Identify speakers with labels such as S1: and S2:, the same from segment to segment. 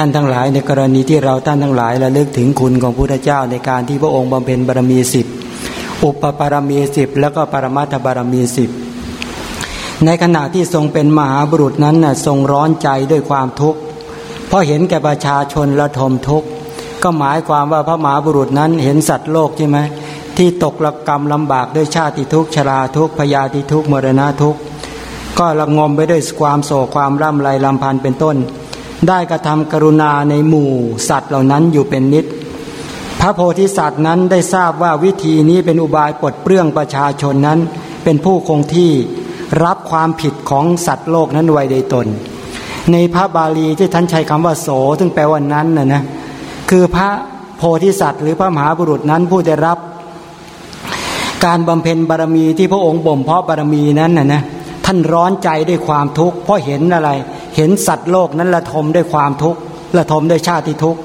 S1: ท่านทั้งหลายในกรณีที่เราท่านทั้งหลายระลึกถึงคุณของพระพุทธเจ้าในการที่พระองค์บำเพ็ญบารมีสิบอุปปารมีสิบแล้วก็ปรมัตถบารมีสิบในขณะที่ทรงเป็นมหาบุรุษนั้นน่ะทรงร้อนใจด้วยความทุกข์เพราะเห็นแก่ประชาชนละทมทุกข์ก็หมายความว่าพระมหาบุรุษนั้นเห็นสัตว์โลกใช่ไหมที่ตกละกรรมลำบากด้วยชาติทุกข์ชราทุกข์พยาธิทุกข์มรณะทุกข์ก็ละงมไปด้วยความโศกความร่ำไรลำพันเป็นต้น ได้กระทำกรุณาในหมู่สัตว์เหล่านั้นอยู่เป็นนิด พระโพธิสัตว์นั้นได้ทราบว่าวิธีนี้เป็นอุบายปลดเปลื้องประชาชนนั้นเป็นผู้คงที่รับความผิดของสัตว์โลกนั้นไว้ในตน ในพระบาลีที่ท่านใช้คำว่าโสซึ่งแปลว่านั้นนะนะคือพระโพธิสัตว์หรือพระมหาบุรุษนั้นผู้ได้รับการบำเพ็ญบารมีที่พระองค์บ่มเพาะบารมีนั้นนะนะท่านร้อนใจด้วยความทุกข์เพราะเห็นอะไร เห็นสัตว์โลกนั้นละทมด้วยความทุกข์ละทมด้วยชาติทุกข์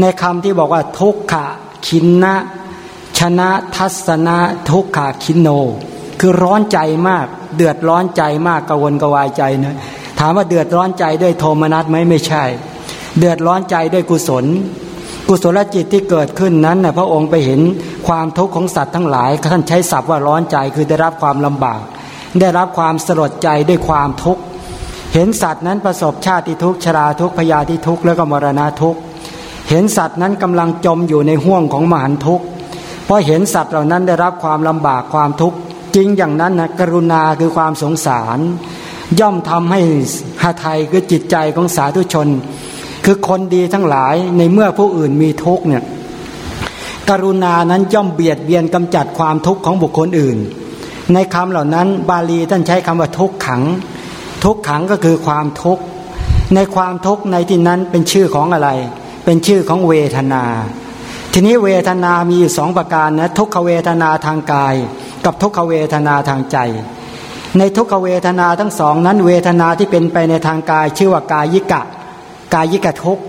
S1: ในคำที่บอกว่าทุกขะคินนะชนะทัศนะทุกขะคินโน คือร้อนใจมาก เดือดร้อนใจมากกังวนกวายใจนะถามว่าเดือดร้อนใจด้วยโทมนัสไหมไม่ใช่ เดือดร้อนใจด้วยกุศล กุศลจิตที่เกิดขึ้นนั้นนะพระองค์ไปเห็นความทุกข์ของสัตว์ทั้งหลายท่านใช้ศัพท์ว่าร้อนใจคือได้รับความลำบาก ได้รับความสลดใจด้วยความทุกข์ เห็นสัตว์นั้นประสบชาติทุกข์ชราทุกข์พยาธิทุกข์แล้วก็มรณะทุกข์เห็นสัตว์นั้นกำลังจมอยู่ในห่วงของมหันทุกข์เพราะเห็นสัตว์เหล่านั้นได้รับความลำบากความทุกข์จริงอย่างนั้นนะกรุณาคือความสงสาร ย่อมทำให้หาไทยคือจิตใจของสาธุชน คือคนดีทั้งหลายในเมื่อผู้อื่นมีทุกข์เนี่ยกรุณานั้นย่อมเบียดเบียนกำจัดความทุกข์ของบุคคลอื่น ในคำเหล่านั้นบาลีท่านใช้คำว่าทุกขัง ทุกขังก็คือความทุกข์ในความทุกข์ในที่นั้นเป็นชื่อของอะไร เป็นชื่อของเวทนา ทีนี้เวทนามีอยู่สองประการนะทุกขเวทนาทางกาย กับทุกขเวทนาทางใจ ในทุกขเวทนาทั้งสองนั้น เวทนาที่เป็นไปในทางกาย ชื่อว่ากายิกะ กายิกะทุก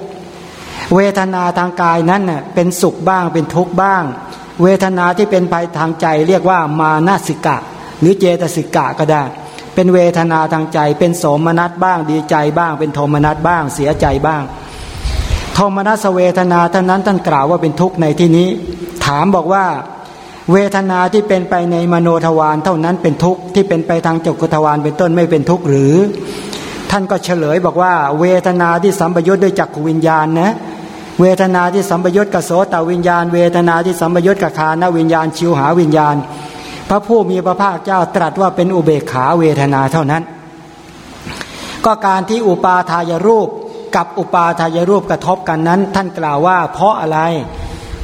S1: เวทนาทางกายนั้นเน่ยเป็นสุขบ้างเป็นทุกข์บ้าง เวทนาที่เป็นไปทางใจเรียกว่ามานาสิกะ หรือเจตสิกะก็ได้ เป็นเวทนาทางใจ เป็นโสมนัสบ้างดีใจบ้าง เป็นโทมนัสบ้างเสียใจบ้าง โทมนัสเวทนาเท่านั้นท่านกล่าวว่าเป็นทุกข์ในที่นี้ ถามบอกว่า เวทนาที่เป็นไปในมโนทวารเท่านั้นเป็นทุกข์ที่เป็นไปทางจักรทวารเป็นต้นไม่เป็นทุกข์หรือ ท่านก็เฉลยบอกว่า เวทนาที่สัมปยุทธ์ด้วยจักรวิญญาณนะเวทนาที่สัมปยุทธ์กับโสตวิญญาณ เวทนาที่สัมปยุทธ์กับคานวิญญาณ ชิวหาวิญญาณ พระผู้มีพระภาคเจ้าตรัสว่าเป็นอุเบกขาเวทนาเท่านั้น ก็การที่อุปาทายรูปกับอุปาทายรูปกระทบกันนั้น ท่านกล่าวว่าเพราะอะไร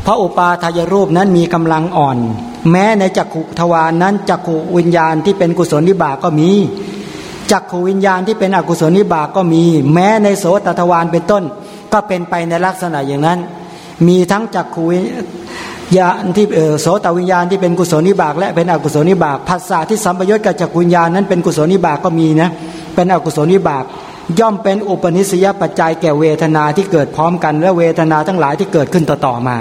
S1: เพราะอุปาทายรูปนั้นมีกำลังอ่อน แม้ในจักขุทวานนั้นจักขุวิญญาณที่เป็นกุศลนิบากก็มีจักขูวิญญาณที่เป็นอกุศลนิบากก็มี แม้ในโสตทวารเป็นต้น ก็เป็นไปในลักษณะอย่างนั้น มีทั้งจักขู ญาณที่โสตวิญญาณที่เป็นกุศลนิบากและเป็นอกุศลนิบากภาษาที่สัมปยุตกับจักขวิญญาณนั้นเป็นกุศลนิบากก็มีนะเป็นอกุศลนิบาก ย่อมเป็นอุปนิสัยปัจจัยแก่เวทนาที่เกิดพร้อมกันและเวทนาทั้งหลายที่เกิดขึ้นต่อๆมา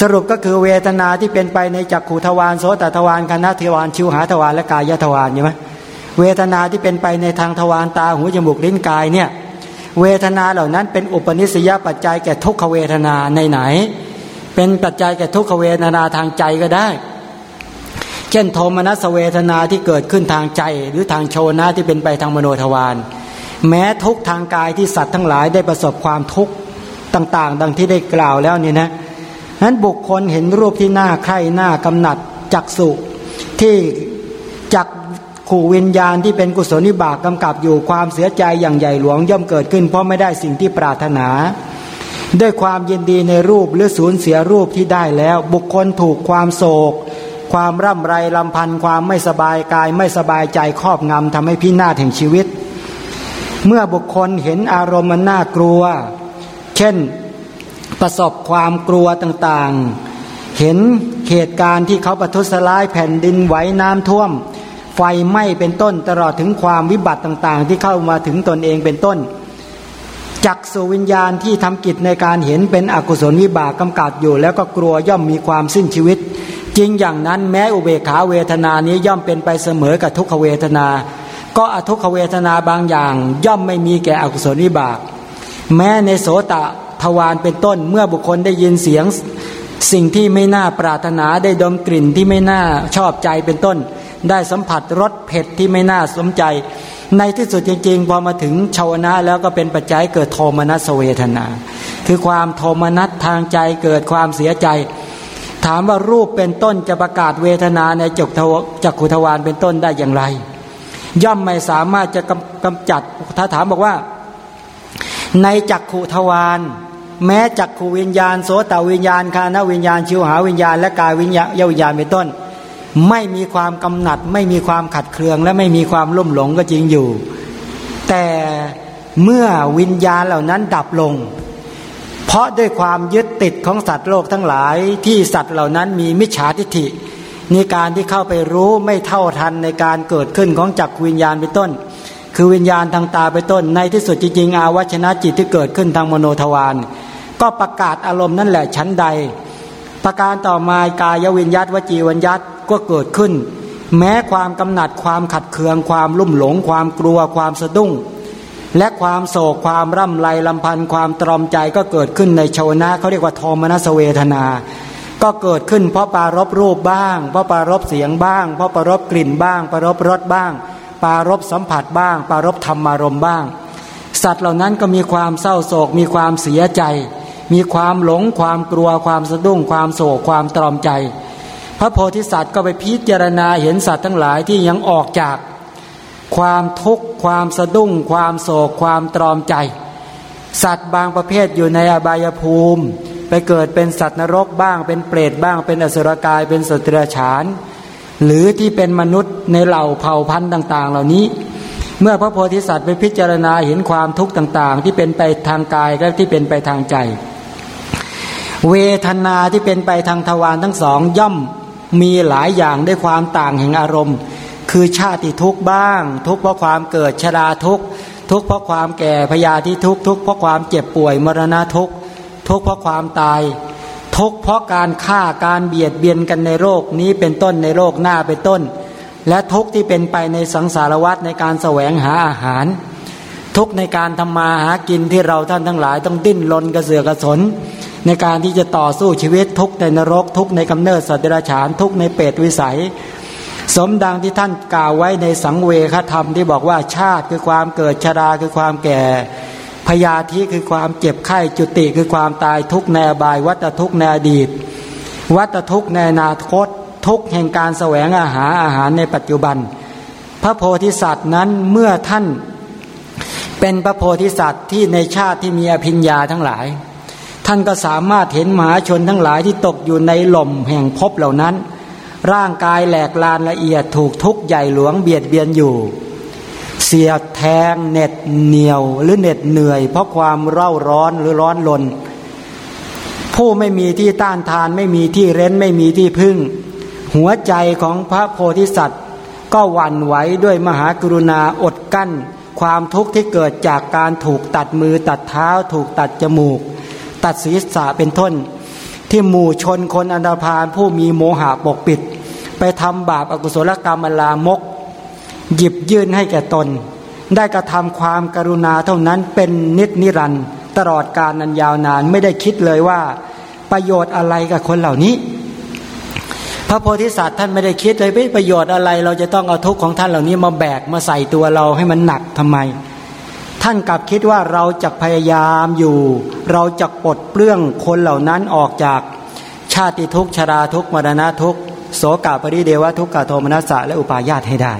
S1: สรุปก็คือเวทนาที่เป็นไปในจักขูทวารโสตทวารคณะทวารชิวหาทวารและกายทวารใช่ไหมเวทนาที่เป็นไปในทางทวารตาหูจมูกลิ้นกายเนี่ยเวทนาเหล่านั้นเป็นอุปนิสัยปัจจัยแก่ทุกขเวทนาในไหน เป็นปัจจัยแก่ทุกขเวทนาทางใจก็ได้ เช่นโทมนัสเวทนาที่เกิดขึ้นทางใจ หรือทางโชนะที่เป็นไปทางมโนทวารแม้ทุกทางกายที่สัตว์ทั้งหลายได้ประสบความทุกข์ต่าง ๆ ดังที่ได้กล่าวแล้วนี่นะนั้นบุคคลเห็นรูปที่หน้าใคร่หน้ากำหนัดจักสุที่จักขู่วิญญาณที่เป็นกุศลนิบากกำกับอยู่ความเสียใจอย่างใหญ่หลวงย่อมเกิดขึ้น เพราะไม่ได้สิ่งที่ปรารถนา ด้วยความยินดีในรูปหรือสูญเสียรูปที่ได้แล้ว บุคคลถูกความโศก ความร่ำไรลำพันธ์ความไม่สบายกายไม่สบายใจครอบงำทำให้พินาศแห่งชีวิต เมื่อบุคคลเห็นอารมณ์มันน่ากลัว เช่นประสบความกลัวต่างๆ เห็นเหตุการณ์ที่เขาประทุษร้ายแผ่นดินไหวน้ำท่วม ไฟไหม้เป็นต้นตลอดถึงความวิบัติต่างๆ ที่เข้ามาถึงตนเองเป็นต้น จักสุวิญญาณที่ทำกิจในการเห็นเป็นอกุศลวิบากกำกับอยู่ แล้วก็กลัวย่อมมีความสิ้นชีวิต จริงอย่างนั้นแม้อุเบกขาเวทนานี้ย่อมเป็นไปเสมอกับทุกขเวทนา ก็อทุกขเวทนาบางอย่าง ย่อมไม่มีแก่อกุศลวิบาก แม้ในโสตะทวารเป็นต้นเมื่อบุคคลได้ยินเสียงสิ่งที่ไม่น่าปรารถนาได้ดมกลิ่นที่ไม่น่าชอบใจเป็นต้น ได้สัมผัสรสเผ็ดที่ไม่น่าสมใจ ในที่สุดจริงๆ พอมาถึงชาวนะแล้วก็เป็นปัจจัยเกิดโทมนัสเวทนา คือความโทมนัสทางใจเกิดความเสียใจ ถามว่ารูปเป็นต้นจะประกาศเวทนาในจกจักขุทวารเป็นต้นได้อย่างไร ย่อมไม่สามารถจะกำจัดถ้าถามบอกว่า ในจักขุทวารแม้จักขูวิญญาณโสตวิญญาณคานวิญญาณชิวหาวิญญาณและกายวิญญาณยวิญญาณเป็นต้น ไม่มีความกำหนัด ไม่มีความขัดเคือง และไม่มีความลุ่มหลงก็จริงอยู่ แต่เมื่อวิญญาณเหล่านั้นดับลง เพราะด้วยความยึดติดของสัตว์โลกทั้งหลายที่สัตว์เหล่านั้นมีมิจฉาทิฐิในการที่เข้าไปรู้ไม่เท่าทันในการเกิดขึ้นของจักวิญญาณเป็นต้น คือวิญญาณทางตาเป็นต้น ในที่สุดจริงๆ อาวัชนะจิตที่เกิดขึ้นทางมโนทวารก็ประกาศอารมณ์นั่นแหละชั้นใด ประการต่อมากายวิญญาตวจีวิญญาต ก็เกิดขึ้น แม้ความกำหนัดความขัดเคือง ความลุ่มหลง ความกลัวความสะดุ้ง และความโศกความร่ำไรลำพันธ์ความตรอมใจก็เกิดขึ้นในชาวนะเขาเรียกว่าโทมนัสเวทนา ก็เกิดขึ้นเพราะปารบรูปบ้าง เพราะปารบเสียงบ้าง เพราะปารบกลิ่นบ้าง ปารบรสบ้าง ปารบสัมผัสบ้าง ปารบธรรมารมบ้าง สัตว์เหล่านั้นก็มีความเศร้าโศกมีความเสียใจมีความหลงความกลัวความสะดุ้งความโศกความตรอมใจ พระโพธิสัตว์ก็ไปพิจารณาเห็นสัตว์ทั้งหลายที่ยังออกจากความทุกข์ความสะดุ้ง ความโศกความตรอมใจ สัตว์บางประเภทอยู่ในอบายภูมิ ไปเกิดเป็นสัตว์นรกบ้าง เป็นเปรตบ้าง เป็นอสุรกายเป็นสตรัจฉาน หรือที่เป็นมนุษย์ในเหล่าเผ่าพันธุ์ต่าง ๆ เหล่านี้ เมื่อพระโพธิสัตว์ไปพิจารณาเห็นความทุกข์ต่างๆ ที่เป็นไปทางกายและที่เป็นไปทางใจ เวทนาที่เป็นไปทางทวารทั้งสองย่อม มีหลายอย่างด้วยความต่างแห่งอารมณ์ คือชาติทุกบ้าง ทุกเพราะความเกิดชราทุกทุกเพราะความแก่พยาธิทุกทุกเพราะความเจ็บป่วยมรณะทุกทุกเพราะความตาย ทุกเพราะการฆ่าการเบียดเบียนกันในโลกนี้เป็นต้นในโลกหน้าเป็นต้น และทุกที่เป็นไปในสังสารวัฏในการแสวงหาอาหาร ทุกในการทำมาหากินที่เราท่านทั้งหลายต้องดิ้นรนกระเสือกกระสน ในการที่จะต่อสู้ชีวิตทุกในนรก ทุกในกำเนิดสัตว์เดรัจฉานทุกในเปรตวิสัย สมดังที่ท่านกล่าวไว้ในสังเวคธรรมที่บอกว่าชาติคือความเกิดชราคือความแก่พยาธิคือความเจ็บไข้จุติคือความตายทุกในบาย วัตทุกในอดีต วัตทุกในอนาคต ทุกแห่งการแสวงอาหารอาหารในปัจจุบัน พระโพธิสัตว์นั้นเมื่อท่านเป็นพระโพธิสัตว์ที่ในชาติที่มีอภิญญาทั้งหลาย ท่านก็สามารถเห็นมหาชนทั้งหลายที่ตกอยู่ในหล่มแห่งภพเหล่านั้น ร่างกายแหลกลานละเอียดถูกทุกข์ใหญ่หลวงเบียดเบียนอยู่ เสียแทงเหน็ดเหนียวหรือเหน็ดเหนื่อย เพราะความเร่าร้อนหรือร้อนลน ผู้ไม่มีที่ต้านทานไม่มีที่เร้นไม่มีที่พึ่ง หัวใจของพระโพธิสัตว์ ก็หวั่นไหวด้วยมหากรุณาอดกั้น ความทุกข์ที่เกิดจากการถูกตัดมือตัดเท้าถูกตัดจมูก ตัดศีรษะเป็นต้น ที่หมู่ชนคนอันดาพานผู้มีโมหะปกปิด ไปทำบาปอากุศลกรรมลามก หยิบยื่นให้แก่ตน ได้กระทำความกรุณาเท่านั้นเป็นนิจนิรันตลอดการนันยาวนานไม่ได้คิดเลยว่า ประโยชน์อะไรกับคนเหล่านี้ พระโพธิสัตว์ท่านไม่ได้คิดเลยประโยชน์อะไร เราจะต้องเอาทุกข์ของท่านเหล่านี้มาแบกมาใส่ตัวเราให้มันหนักทำไม ท่านกลับคิดว่าเราจะพยายามอยู่ เราจะปลดเปลื้องคนเหล่านั้นออกจากชาติทุกชราทุกมรณะทุกโสกาปริเดวะทุกกาโทมนัสสะและอุปาญาตให้ได้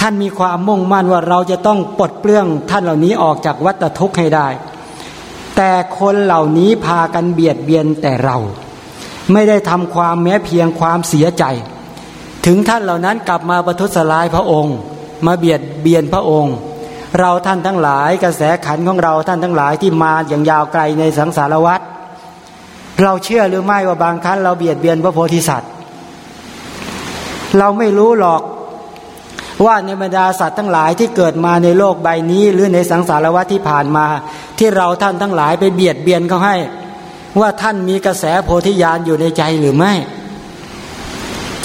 S1: ท่านมีความมุ่งมั่นว่าเราจะต้องปลดเปลื้องท่านเหล่านี้ออกจากวัฏทุกข์ให้ได้ แต่คนเหล่านี้พากันเบียดเบียนแต่เรา ไม่ได้ทำความแม้เพียงความเสียใจ ถึงท่านเหล่านั้นกลับมาประทุษร้ายพระองค์ มาเบียดเบียนพระองค์ เราท่านทั้งหลาย กระแสขันของเราท่านทั้งหลายที่มาอย่างยาวไกลในสังสารวัฏเราเชื่อหรือไม่ว่าบางครั้งเราเบียดเบียนพระโพธิสัตว์ เราไม่รู้หรอกว่าในบรรดาสัตว์ทั้งหลายที่เกิดมาในโลกใบนี้หรือในสังสารวัฏที่ผ่านมา ที่เราท่านทั้งหลายไปเบียดเบียนเขาให้ ว่าท่านมีกระแสโพธิญาณอยู่ในใจหรือไม่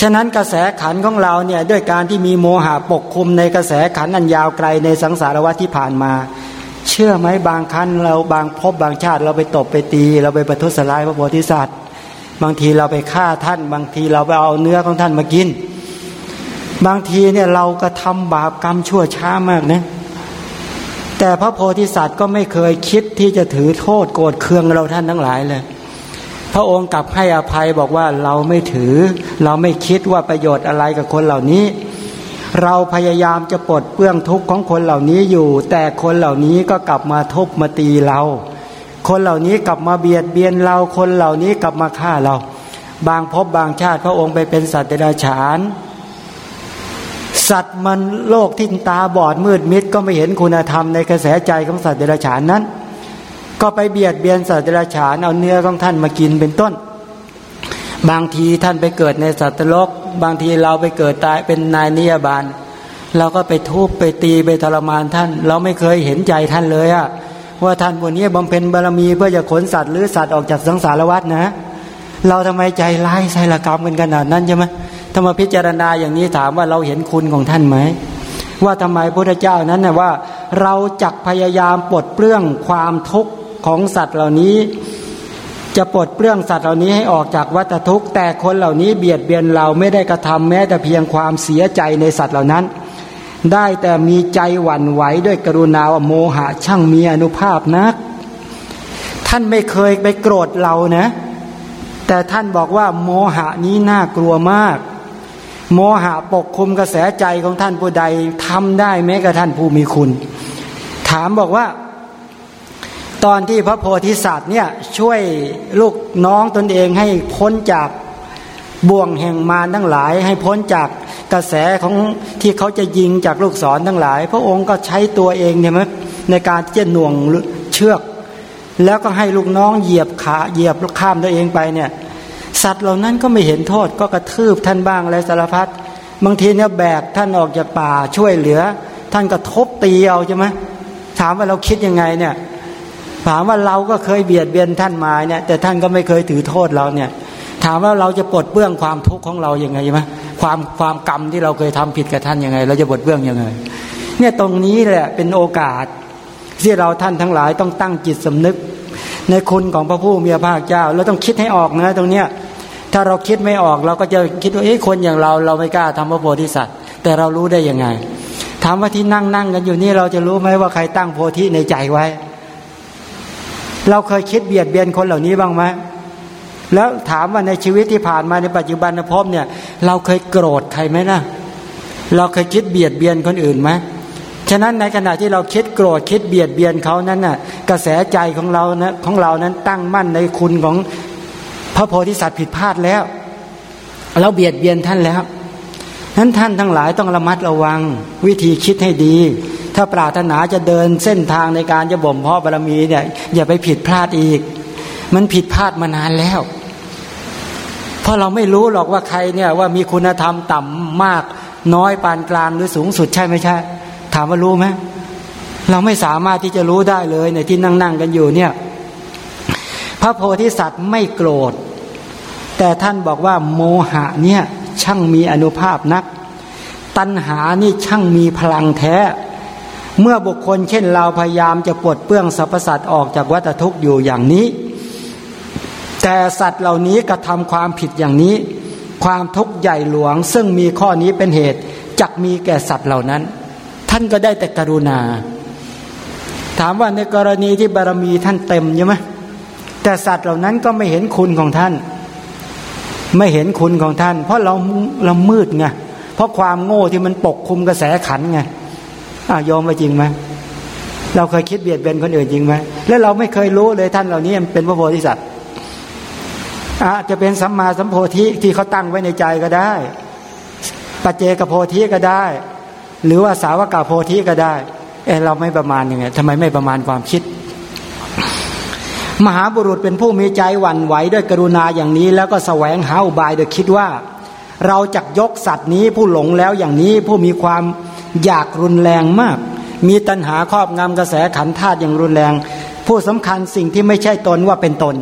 S1: ฉะนั้นกระแสขันของเราเนี่ยด้วยการที่มีโมหะปกคลุมในกระแสขันอันยาวไกลในสังสารวัฏที่ผ่านมา เชื่อไหมบางครั้งเราบางพบบางชาติเราไปตบไปตี เราไปประทุษร้ายพระโพธิสัตว์ บางทีเราไปฆ่าท่าน บางทีเราไปเอาเนื้อของท่านมากิน บางทีเนี่ยเราก็ทำบาปกรรมชั่วช้ามากนะแต่พระโพธิสัตว์ก็ไม่เคยคิดที่จะถือโทษโกรธเคืองเราท่านทั้งหลายเลย ระองค์กลับให้อภัยบอกว่าเราไม่ถือ เราไม่คิดว่าประโยชน์อะไรกับคนเหล่านี้ เราพยายามจะปลดเปื้องทุกข์ของคนเหล่านี้อยู่ แต่คนเหล่านี้ก็กลับมาทุบมาตีเรา คนเหล่านี้กลับมาเบียดเบียนเราคนเหล่านี้กลับมาฆ่าเรา บางพบบางชาติพระองค์ไปเป็นสัตว์เดรัจฉานสัตว์มันโลกที่ตาบอดมืดมิดก็ไม่เห็นคุณธรรมในกระแสใจของสัตว์เดรัจฉานนั้น ก็ไปเบียดเบียนสัตว์เดรัจฉานเอาเนื้อของท่านมากินเป็นต้น บางทีท่านไปเกิดในสัตว์โลกบางทีเราไปเกิดตายเป็นนายนิยบาลเราก็ไปทุบไปตีไปทรมานท่าน เราไม่เคยเห็นใจท่านเลยอะว่าท่านวันนี้บำเพ็ญบารมีเพื่อจะขนสัตว์หรือสัตว์ออกจากสังสารวัฏนะ เราทำไมใจร้ายใส่ละกรรมกันขนาดนั้นใช่ไหมถ้ามาพิจารณาอย่างนี้ถามว่าเราเห็นคุณของท่านไหมว่าทำไมพระเจ้านั้นนะว่า เราจักพยายามปลดเปลื้องความทุกข์ ของสัตว์เหล่านี้ จะปลดเปลื้องสัตว์เหล่านี้ให้ออกจากวัฏทุกข์ แต่คนเหล่านี้เบียดเบียนเราไม่ได้กระทำแม้แต่เพียงความเสียใจในสัตว์เหล่านั้น ได้แต่มีใจหวั่นไหวด้วยกรุณาโมหะช่างมีอนุภาพนัก ท่านไม่เคยไปโกรธเรานะ แต่ท่านบอกว่าโมหะนี้น่ากลัวมากโมหะปกคุมกระแสใจของท่านผู้ใดทำได้แม้กระท่านผู้มีคุณ ถามบอกว่า ตอนที่พระโพธิสัตว์เนี่ยช่วยลูกน้องตนเองให้พ้นจากบ่วงแห่งมารทั้งหลาย ให้พ้นจากกระแสของที่เขาจะยิงจากลูกศรทั้งหลาย พระองค์ก็ใช้ตัวเองเนี่ยมในการที่จะหน่วงเชือก แล้วก็ให้ลูกน้องเหยียบขาเหยียบข้ามตัวเองไปเนี่ย สัตว์เหล่านั้นก็ไม่เห็นโทษก็กระทืบท่านบ้างอะไรสารพัดบางทีเนี่ยแบกท่านออกจากป่าช่วยเหลือ ท่านก็ทบตีเอาใช่ไหมถามว่าเราคิดยังไงเนี่ย ถามว่าเราก็เคยเบียดเบียนท่านมาเนี่ย แต่ท่านก็ไม่เคยถือโทษเราเนี่ย ถามว่าเราจะปลดเบื้องความทุกข์ของเราอย่างไงใช่ไหมความความกรรมที่เราเคยทำผิดกับท่านยังไง เราจะปลดเบื้องยังไง เนี่ยตรงนี้แหละเป็นโอกาส ที่เราท่านทั้งหลายต้องตั้งจิตสำนึก ในคุณของพระผู้มีพระภาคเจ้าเราต้องคิดให้ออกนะตรงเนี้ยถ้าเราคิดไม่ออกเราก็จะคิดว่าเอ้คนอย่างเรา เราไม่กล้าทำพระโพธิสัตว์ แต่เรารู้ได้ยังไงถามว่าที่นั่งนั่งกันอยู่นี่เราจะรู้ไหมว่าใครตั้งโพธิในใจไว้ เราเคยคิดเบียดเบียนคนเหล่านี้บ้างไหมแล้วถามว่าในชีวิตที่ผ่านมาในปัจจุบันภพเนี่ย เราเคยโกรธใครไหมนะเราเคยคิดเบียดเบียนคนอื่นไหมฉะนั้นในขณะที่เราคิดโกรธคิดเบียดเบียนเขานั้นน่ะ กระแสใจของเรานะของเรานั้นตั้งมั่นในคุณของพระโพธิสัตว์ผิดพลาดแล้ว เราเบียดเบียนท่านแล้วนั้นท่านทั้งหลายต้องระมัดระวังวิธีคิดให้ดี ถ้าปรารถนาจะเดินเส้นทางในการจะบ่มเพาะบารมีเนี่ย อย่าไปผิดพลาดอีก มันผิดพลาดมานานแล้ว เพราะเราไม่รู้หรอกว่าใครเนี่ยว่ามีคุณธรรมต่ำมาก น้อยปานกลางหรือสูงสุดใช่ไม่ใช่ ถามว่ารู้ไหมเราไม่สามารถที่จะรู้ได้เลยในที่นั่งๆกันอยู่เนี่ย พระโพธิสัตว์ไม่โกรธ แต่ท่านบอกว่าโมหะเนี่ยช่างมีอนุภาพนัก ตัณหานี่ช่างมีพลังแท้ เมื่อบุคคลเช่นเราพยายามจะปลดเปื้องสรรพสัตว์ออกจากวัฏทุกข์อยู่อย่างนี้ แต่สัตว์เหล่านี้กระทำความผิดอย่างนี้ ความทุกข์ใหญ่หลวง ซึ่งมีข้อนี้เป็นเหตุจักมีแก่สัตว์เหล่านั้น ท่านก็ได้แต่กรุณา ถามว่าในกรณีที่บารมีท่านเต็มใช่ไหมแต่สัตว์เหล่านั้นก็ไม่เห็นคุณของท่าน ไม่เห็นคุณของท่าน เพราะเราเรามืดไงเพราะความโง่ที่มันปกคุมกระแสขันไง อ้าวยอมไปจริงไหมเราเคยคิดเบียดเบียนคนอื่นจริงไหมแล้วเราไม่เคยรู้เลยท่านเหล่านี้เป็นพระโพธิสัตว์อาจจะเป็นสัมมาสัมโพธิที่เขาตั้งไว้ในใจก็ได้ปัจเจกโพธิก็ได้ หรือว่าสาวกาโพธิก็ได้เออเราไม่ประมาณยังไงทำไมไม่ประมาณความคิด มหาบุรุษเป็นผู้มีใจหวั่นไหวด้วยกรุณาอย่างนี้ แล้วก็แสวงหาอุบายโดยคิดว่า เราจะยกสัตว์นี้ผู้หลงแล้วอย่างนี้ผู้มีความ อยากรุนแรงมาก มีตัณหาครอบงำกระแสขันธาตุอย่างรุนแรง ผู้สำคัญสิ่งที่ไม่ใช่ตนว่าเป็นตน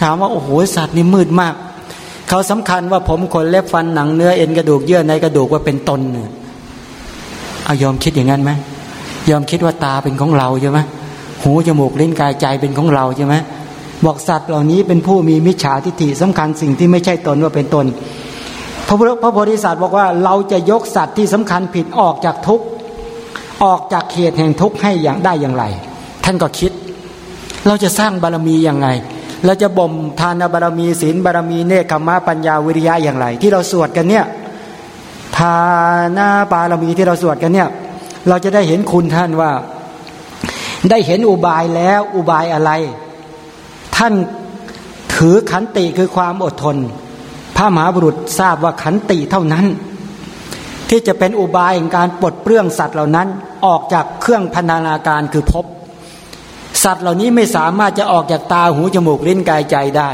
S1: ถามว่าโอ้โหสัตว์นี่มืดมาก เขาสำคัญว่าผมขนเล็บฟันหนังเนื้อเอ็นกระดูกเยื่อในกระดูกว่าเป็นตนเนี่ยเอายอมคิดอย่างนั้นไหมยอมคิดว่าตาเป็นของเราใช่ไหมหูจมูกลิ้นกายใจเป็นของเราใช่ไหมบอกสัตว์เหล่านี้เป็นผู้มีมิจฉาทิฏฐิสำคัญสิ่งที่ไม่ใช่ตนว่าเป็นตน พระพระโพธิสัตว์บอกว่าเราจะยกสัตว์ที่สำคัญผิดออกจากทุกออกจากเขตแห่งทุกข์ให้อย่างได้อย่างไร ท่านก็คิด เราจะสร้างบารมีอย่างไง เราจะบ่มทานบารมีศีลบารมีเนคขมะปัญญาวิริยะอย่างไร ที่เราสวดกันเนี่ยทานาบารมีที่เราสวดกันเนี่ย เราจะได้เห็นคุณท่านว่า ได้เห็นอุบายแล้วอุบายอะไร ท่านถือขันติคือความอดทน พระมหาบุรุษทราบว่าขันติเท่านั้น ที่จะเป็นอุบายในการปลดเปลื้องสัตว์เหล่านั้นออกจากเครื่องพันธนาการคือพบสัตว์เหล่านี้ไม่สามารถจะออกจากตาหูจมูกลิ้นกายใจได้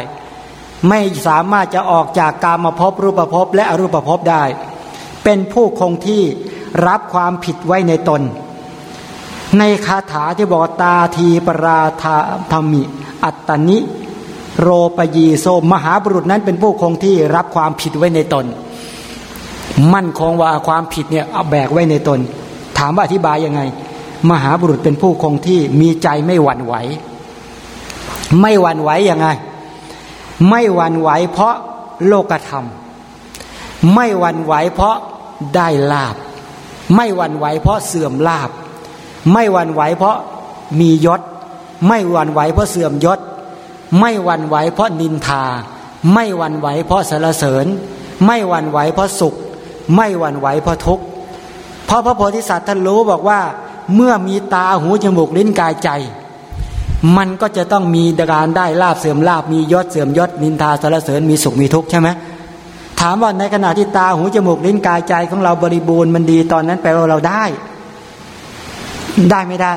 S1: ไม่สามารถจะออกจากกามาพบรูปภพและอรูปภพได้ เป็นผู้คงที่รับความผิดไว้ในตน ในคาถาที่บอกตาทีปราธาธรรมิ อัตตนิ โรปยีโซมหาบุรุษนั้นเป็นผู้คงที่รับความผิดไว้ในตน มั่นคงว่าความผิดเนี่ยเอาแบกไว้ในตน ถามว่าอธิบายยังไง มหาบุรุษเป็นผู้คงที่มีใจไม่หวั่นไหว ไม่หวั่นไหวยังไง ไม่หวั่นไหวเพราะโลกธรรม ไม่หวั่นไหวเพราะได้ลาบ ไม่หวั่นไหวเพราะเสื่อมลาบ ไม่หวั่นไหวเพราะมียศ ไม่หวั่นไหวเพราะเสื่อมยศ ไม่หวั่นไหวเพราะนินทา ไม่หวั่นไหวเพราะสารเสริญ ไม่หวั่นไหวเพราะสุข ไม่หวั่นไหวเพราะทุกข์เพราะพระโพธิสัตว์ท่านรู้บอกว่า เมื่อมีตาหูจมูกลิ้นกายใจ มันก็จะต้องมีการได้ลาบเสื่อมลาบมียศเสื่อมยศนินทาสารเสริญมีสุขมีทุกข์ใช่ไหมถามว่าในขณะที่ตาหูจมูกลิ้นกายใจของเราบริบูรณ์มันดีตอนนั้นแปลว่าเราได้ ได้ไม่ได้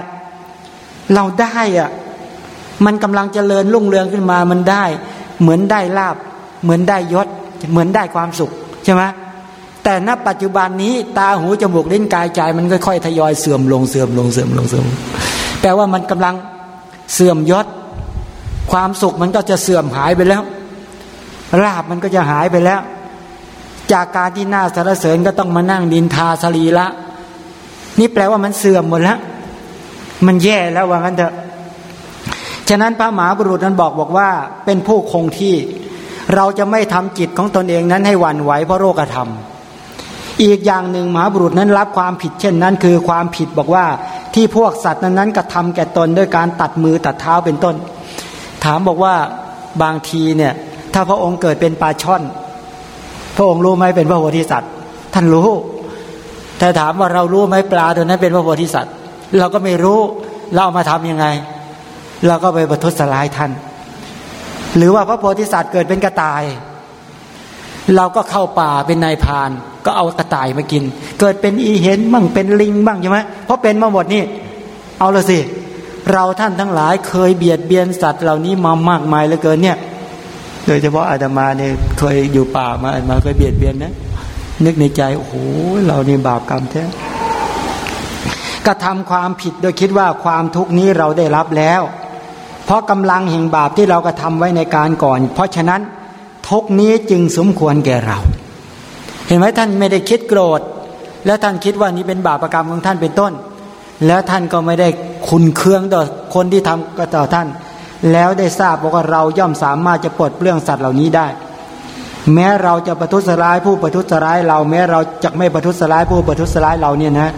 S1: เราได้อะ มันกำลังเจริญรุ่งเรืองขึ้นมา มันได้ เหมือนได้ลาบ เหมือนได้ยศ เหมือนได้ความสุขใช่ไหมแต่ณปัจจุบันนี้ตาหูจมูกลิ้นกายใจมันค่อยๆทยอยเสื่อมลงเสื่อมลงเสื่อมลงเสื่อมแปลว่ามันกำลังเสื่อมยศ ความสุขมันก็จะเสื่อมหายไปแล้วลาบมันก็จะหายไปแล้ว จากการที่น่าสรรเสริญก็ต้องมานั่งดินทาสรีละ นี่แปลว่ามันเสื่อมหมดแล้ว มันแย่แล้วว่างั้นเถอะ ฉะนั้นพระมหาบุรุษนั้นบอกบอกว่าเป็นผู้คงที่ เราจะไม่ทำจิตของตนเองนั้นให้หวั่นไหวเพราะโรคธรรม อีกอย่างหนึ่งมหาบุรุษนั้นรับความผิดเช่นนั้น คือความผิดบอกว่าที่พวกสัตว์นั้นนั้นกระทาแก่ตนด้วยการตัดมือตัดเท้าเป็นต้น ถามบอกว่าบางทีเนี่ยถ้าพระองค์เกิดเป็นปลาช่อน พระองค์รู้ไหมเป็นพระโพธิสัตว์ ท่านรู้ แต่ถามว่าเรารู้ไหมปลาตัวนั้นเป็นพระโพธิสัตว์ เราก็ไม่รู้เราเอามาทํำยังไง เราก็ไปประทุษร้ายท่าน หรือว่าพระโพธิสัตว์เกิดเป็นกระต่าย เราก็เข้าป่าเป็นนายพานก็เอากระต่ายมากิน เกิดเป็นอีเห็นบ้างเป็นลิงบ้างใช่ไหมเพราะเป็นมาหมดนี่ เอาละสิ เราท่านทั้งหลายเคยเบียดเบียนสัตว์เหล่านี้มามากมายเหลือเกินเนี่ย โดยเฉพาะอาตมาเนี่ยเคยอยู่ป่ามาอาตมาเคยเบียดเบียนนะนึกในใจโอ้โหเรานี่บาปกรรมแท้กระทำความผิดโดยคิดว่าความทุกข์นี้เราได้รับแล้ว เพราะกำลังแห่งบาปที่เรากระทาไว้ในการก่อน เพราะฉะนั้นทุกนี้จึงสมควรแก่เรา เห็นไหมท่านไม่ได้คิดโกรธ แล้วท่านคิดว่านี้เป็นบาปรกรรมของท่านเป็นต้น แล้วท่านก็ไม่ได้คุณเคืองต่อคนที่ทำก็ต่อท่าน แล้วได้ทราบว่าเราย่อมสามารถจะปลดเปลื้องสัตว์เหล่านี้ได้ แม้เราจะประทุษร้ายผู้ประทุษร้ายเรา แม้เราจะไม่ประทุษร้ายผู้ประทุษร้ายเราเนี่ยนะ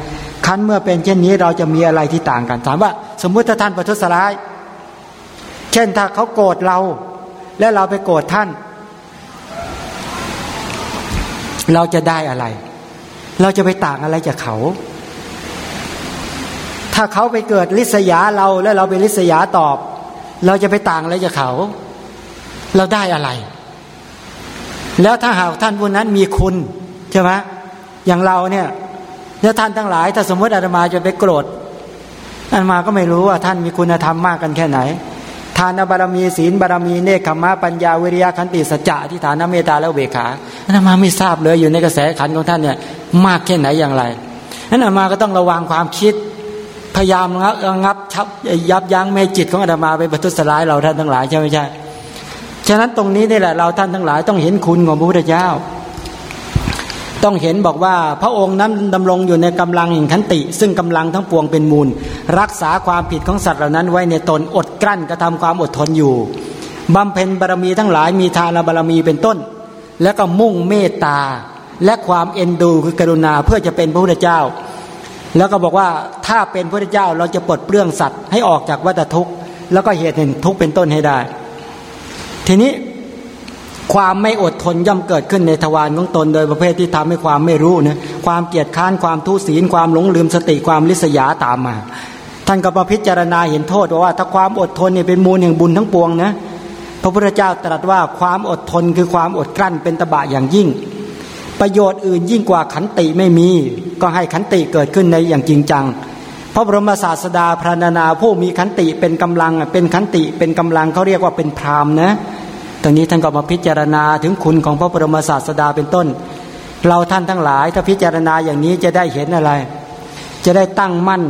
S1: คันเมื่อเป็นเช่นนี้เราจะมีอะไรที่ต่างกันถามว่า สมมุติถ้าท่านประทุษร้าย เช่นถ้าเขาโกรธเรา แล้วเราไปโกรธท่าน เราจะได้อะไร เราจะไปต่างอะไรจากเขา ถ้าเขาไปเกิดลิษยาเราแล้วเราไปลิษยาตอบ เราจะไปต่างอะไรจากเขา เราได้อะไร แล้วถ้าหากท่านผู้นั้นมีคุณใช่ไหมอย่างเราเนี่ยแล้วท่านทั้งหลาย ถ้าสมมติอาตมาจะไปโกรธอาตมาก็ไม่รู้ว่าท่านมีคุณธรรมมากกันแค่ไหน ทานบารมีศีลบารมีเนคขมะปัญญาวิริยะขันติสัจจะที่ฐานเมตตาและเวขาอาตมาไม่ทราบเลยอยู่ในกระแสขันของท่านเนี่ยมากแค่ไหนอย่างไรนั้นอาตมาก็ต้องระวังความคิดพยายามงับงับชับยับยั้งไม่จิตของอาตมาไปประทุษร้ายเราท่านทั้งหลายใช่ไหมใช่ฉะนั้นตรงนี้นี่แหละเราท่านทั้งหลายต้องเห็นคุณของพระพุทธเจ้า ต้องเห็นบอกว่าพระองค์นั้นดำรงอยู่ในกำลังแห่งขันติ ซึ่งกำลังทั้งปวงเป็นมูล รักษาความผิดของสัตว์เหล่านั้นไว้ในตนอดกลั้นกระทำความอดทนอยู่บำเพ็ญบารมีทั้งหลายมีทานบารมีเป็นต้น แล้วก็มุ่งเมตตาและความเอ็นดูคือกรุณาเพื่อจะเป็นพระพุทธเจ้า แล้วก็บอกว่าถ้าเป็นพระพุทธเจ้าเราจะปลดเปลื้องสัตว์ให้ออกจากวัฏทุกข์ แล้วก็เหตุเห็นทุกข์เป็นต้นให้ได้ ทีนี้ ความไม่อดทนย่อมเกิดขึ้นในทวารของตนโดยประเภทที่ทำให้ความไม่รู้นะความเกียดค้านความทุศีลความหลงลืมสติความลิษยาตามมา ท่านก็มาพิจารณาเห็นโทษว่าถ้าความอดทนเนี่ยเป็นมูลแห่งบุญทั้งปวงนะพระพุทธเจ้าตรัสว่าความอดทนคือความอดกลั้นเป็นตบะอย่างยิ่ง ประโยชน์อื่นยิ่งกว่าขันติไม่มี ก็ให้ขันติเกิดขึ้นในอย่างจริงจังพระบรมศาสดาพระนานาผู้มีขันติเป็นกำลังเป็นขันติเป็นกำลังเขาเรียกว่าเป็นพรามนะ ตรงนี้ท่านก็มาพิจารณาถึงคุณของพระบรมศาสดาเป็นต้น เราท่านทั้งหลายถ้าพิจารณาอย่างนี้จะได้เห็นอะไร จะได้ตั้งมั่น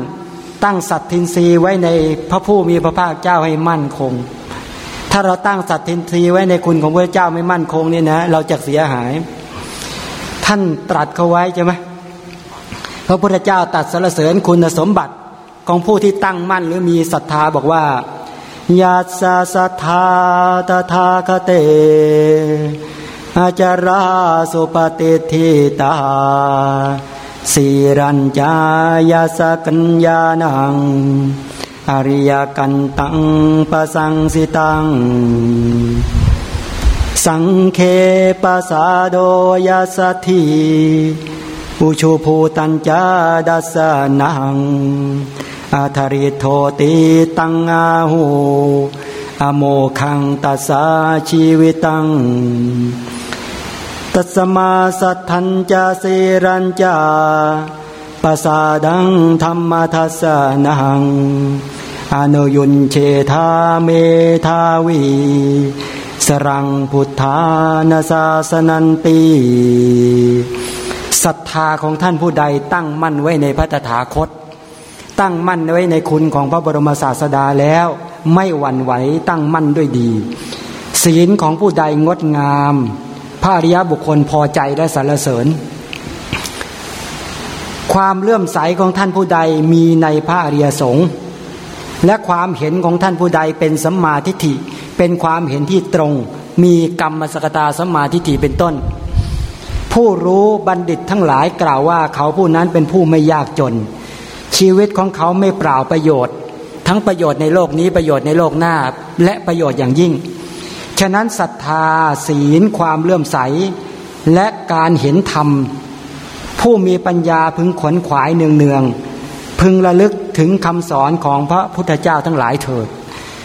S1: ตั้งสัตทินรีไว้ในพระผู้มีพระภาคเจ้าให้มั่นคง ถ้าเราตั้งสัตทินรีไว้ในคุณของพระเจ้าไม่มั่นคงนี่นะ เราจะเสียหาย ท่านตรัสเขาไว้ใช่ไหมพระพุทธเจ้าตัดสรรเสริญคุณสมบัติของผู้ที่ตั้งมั่นหรือมีศรัทธาบอกว่า ยัสสะทาตถาคเต อาจาราสุปฏิทิตาสีรัญจายาสกัญญาณัง อริยกันตังปสังสิตัง สังเคปสาโดยาสถีอุชูภูตัญจาดัสนัง อาทาริโทติตังอาหูอโมคังตัสาชีวิตัง ตัสมาสัทธัญจาสิรัญจาปสาดังธรรมทัสนังอนุยุนเชธาเมทาวี สรังพุทธานาสาสนันตีศรัทธาของท่านผู้ใดตั้งมั่นไว้ในพระตถาคต ตั้งมั่นไว้ในคุณของพระบรมศาสดาแล้ว ไม่หวั่นไหวตั้งมั่นด้วยดี ศีลของผู้ใดงดงามพระอริยบุคคลพอใจและสรรเสริญ ความเลื่อมใสของท่านผู้ใดมีในพระอริยสงฆ์และความเห็นของท่านผู้ใดเป็นสัมมาทิฏฐิ เป็นความเห็นที่ตรง มีกรรมสกตาสัมมาทิฏฐิเป็นต้น ผู้รู้บัณฑิตทั้งหลายกล่าวว่าเขาผู้นั้นเป็นผู้ไม่ยากจน ชีวิตของเขาไม่เปล่าประโยชน์ ทั้งประโยชน์ในโลกนี้ประโยชน์ในโลกหน้า และประโยชน์อย่างยิ่ง ฉะนั้นศรัทธาศีล ความเลื่อมใส และการเห็นธรรม ผู้มีปัญญาพึงขวนขวายเนืองเนืองพึงระลึกถึงคำสอนของพระพุทธเจ้าทั้งหลายเถิดฉ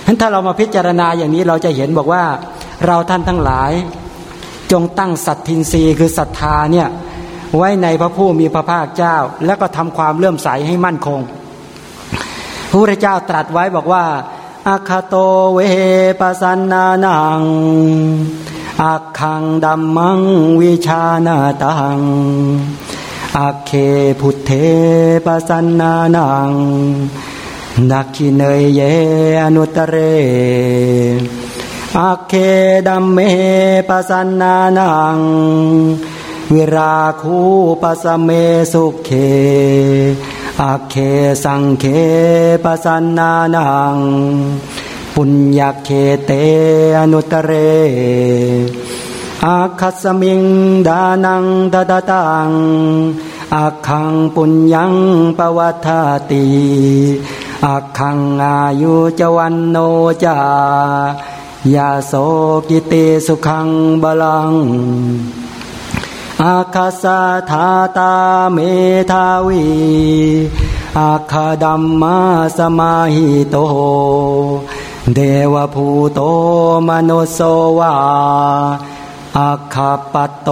S1: ะนั้นถ้าเรามาพิจารณาอย่างนี้เราจะเห็นบอกว่าเราท่านทั้งหลาย จงตั้งสัตทินรีคือศรัทธาเนี่ย ไว้ในพระผู้มีพระภาคเจ้า แล้วก็ทำความเลื่อมใสให้มั่นคง พระพุทธเจ้าตรัสไว้บอกว่าอาคาโตเวปัสนานังอาคังดัมมังวิชานาตังอาเคพุทเทปัสนานังนักขิเนยเยอนุตเรอาเคดัมเมปัสนานัง วิราคูปัสเมสุเขอาเคสังเคปัสนานัง ปุญญาเคเตอนุตเร อาคัสมิงดานังดาดตังอาคังปุญญังปวัฏติอาคังอายุจวันโนจายาโสกิเตสุขังบาลัง อาคาสาธาตาเมทาวีอาคาดัมมาสมาหิโต เดวภูโตมโนโสวาอาคาปโต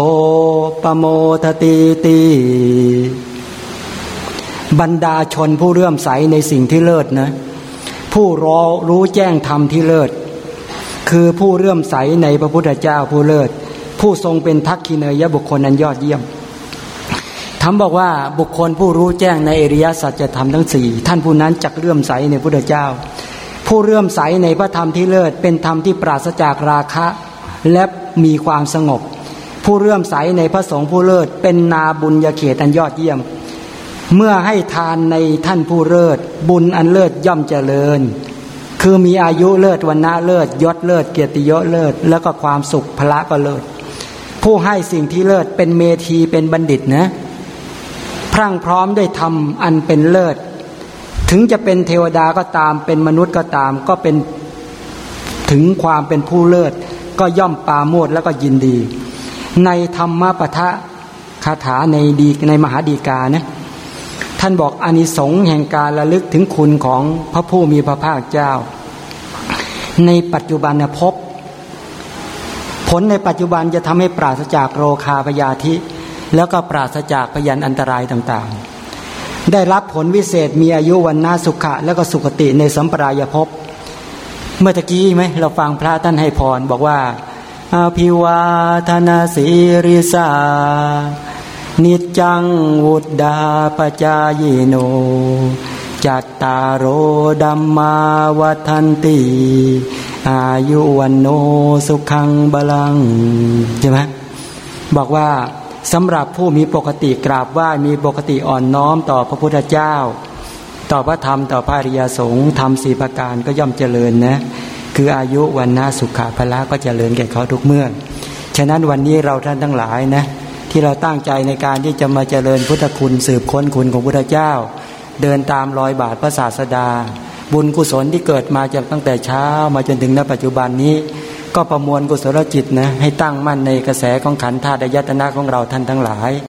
S1: ปโมทติตีบรรดาชนผู้เรื่อมใสในสิ่งที่เลิศนะ ผู้รอรู้แจ้งธรรมที่เลิศ คือผู้เรื่อมใสในพระพุทธเจ้าผู้เลิศ ผู้ทรงเป็นทักขิเนยบุคคลนั้นยอดเยี่ยมทำบอกว่าบุคคลผู้รู้แจ้งในอริยสัจธรรมทั้งสี่ท่านผู้นั้นจักเลื่อมใสในพุทธเจ้า ผู้เลื่อมใสในพระธรรมที่เลิศเป็นธรรมที่ปราศจากราคะและมีความสงบ ผู้เรื่อมใสในพระสงฆ์ผู้เลิศเป็นนาบุญยเขตอันยอดเยี่ยม เมื่อให้ทานในท่านผู้เลิศบุญอันเลิศย่อมเจริญ คือมีอายุเลิศวันณะเลิศยศเลิศเกียรติยศเลิศแล้วก็ความสุขพละก็เลิศ ผู้ให้สิ่งที่เลิศเป็นเมธีเป็นบัณฑิตนะ พรั่งพร้อมด้วยธรรมอันเป็นเลิศ ถึงจะเป็นเทวดาก็ตามเป็นมนุษย์ก็ตาม ก็เป็นถึงความเป็นผู้เลิศ ก็ย่อมปาโมดแล้วก็ยินดี ในธรรมปะทะคาถาในดีในมหาดีกานะท่านบอกอนิสงส์แห่งการระลึกถึงคุณของพระผู้มีพระภาคเจ้า ในปัจจุบันพบ ผลในปัจจุบันจะทำให้ปราศจากโรคาพยาธิ แล้วก็ปราศจากพยันอันตรายต่างๆ ได้รับผลวิเศษมีอายุวันนาสุขะ แล้วก็สุขติในสัมปรายภพเมื่อกี้ไหมเราฟังพระท่านให้พรบอกว่าอาภิวาธนาสีริสานิจังวุดดาปจายโน จัตตารโรดัมมาวัฒนติ อายุวันโนสุขังบาลังใช่ไหมบอกว่าสำหรับผู้มีปกติกราบไหว้มีปกติอ่อนน้อมต่อพระพุทธเจ้า ต่อพระธรรมต่อพระริยสงฆ์ทำสีประการก็ย่อมเจริญนะคืออายุวันนาสุขาภละก็เจริญแก่เขาทุกเมื่อฉะนั้นวันนี้เราท่านทั้งหลายนะที่เราตั้งใจในการที่จะมาเจริญพุทธคุณสืบค้นคุณของพุทธเจ้า เดินตามรอยบาทพระศาสดา บุญกุศลที่เกิดมาจากตั้งแต่เช้ามาจนถึงณปัจจุบันนี้ ก็ประมวลกุศลจิตนะให้ตั้งมั่นในกระแสของขันธาตุยตนะของเราท่านทั้งหลาย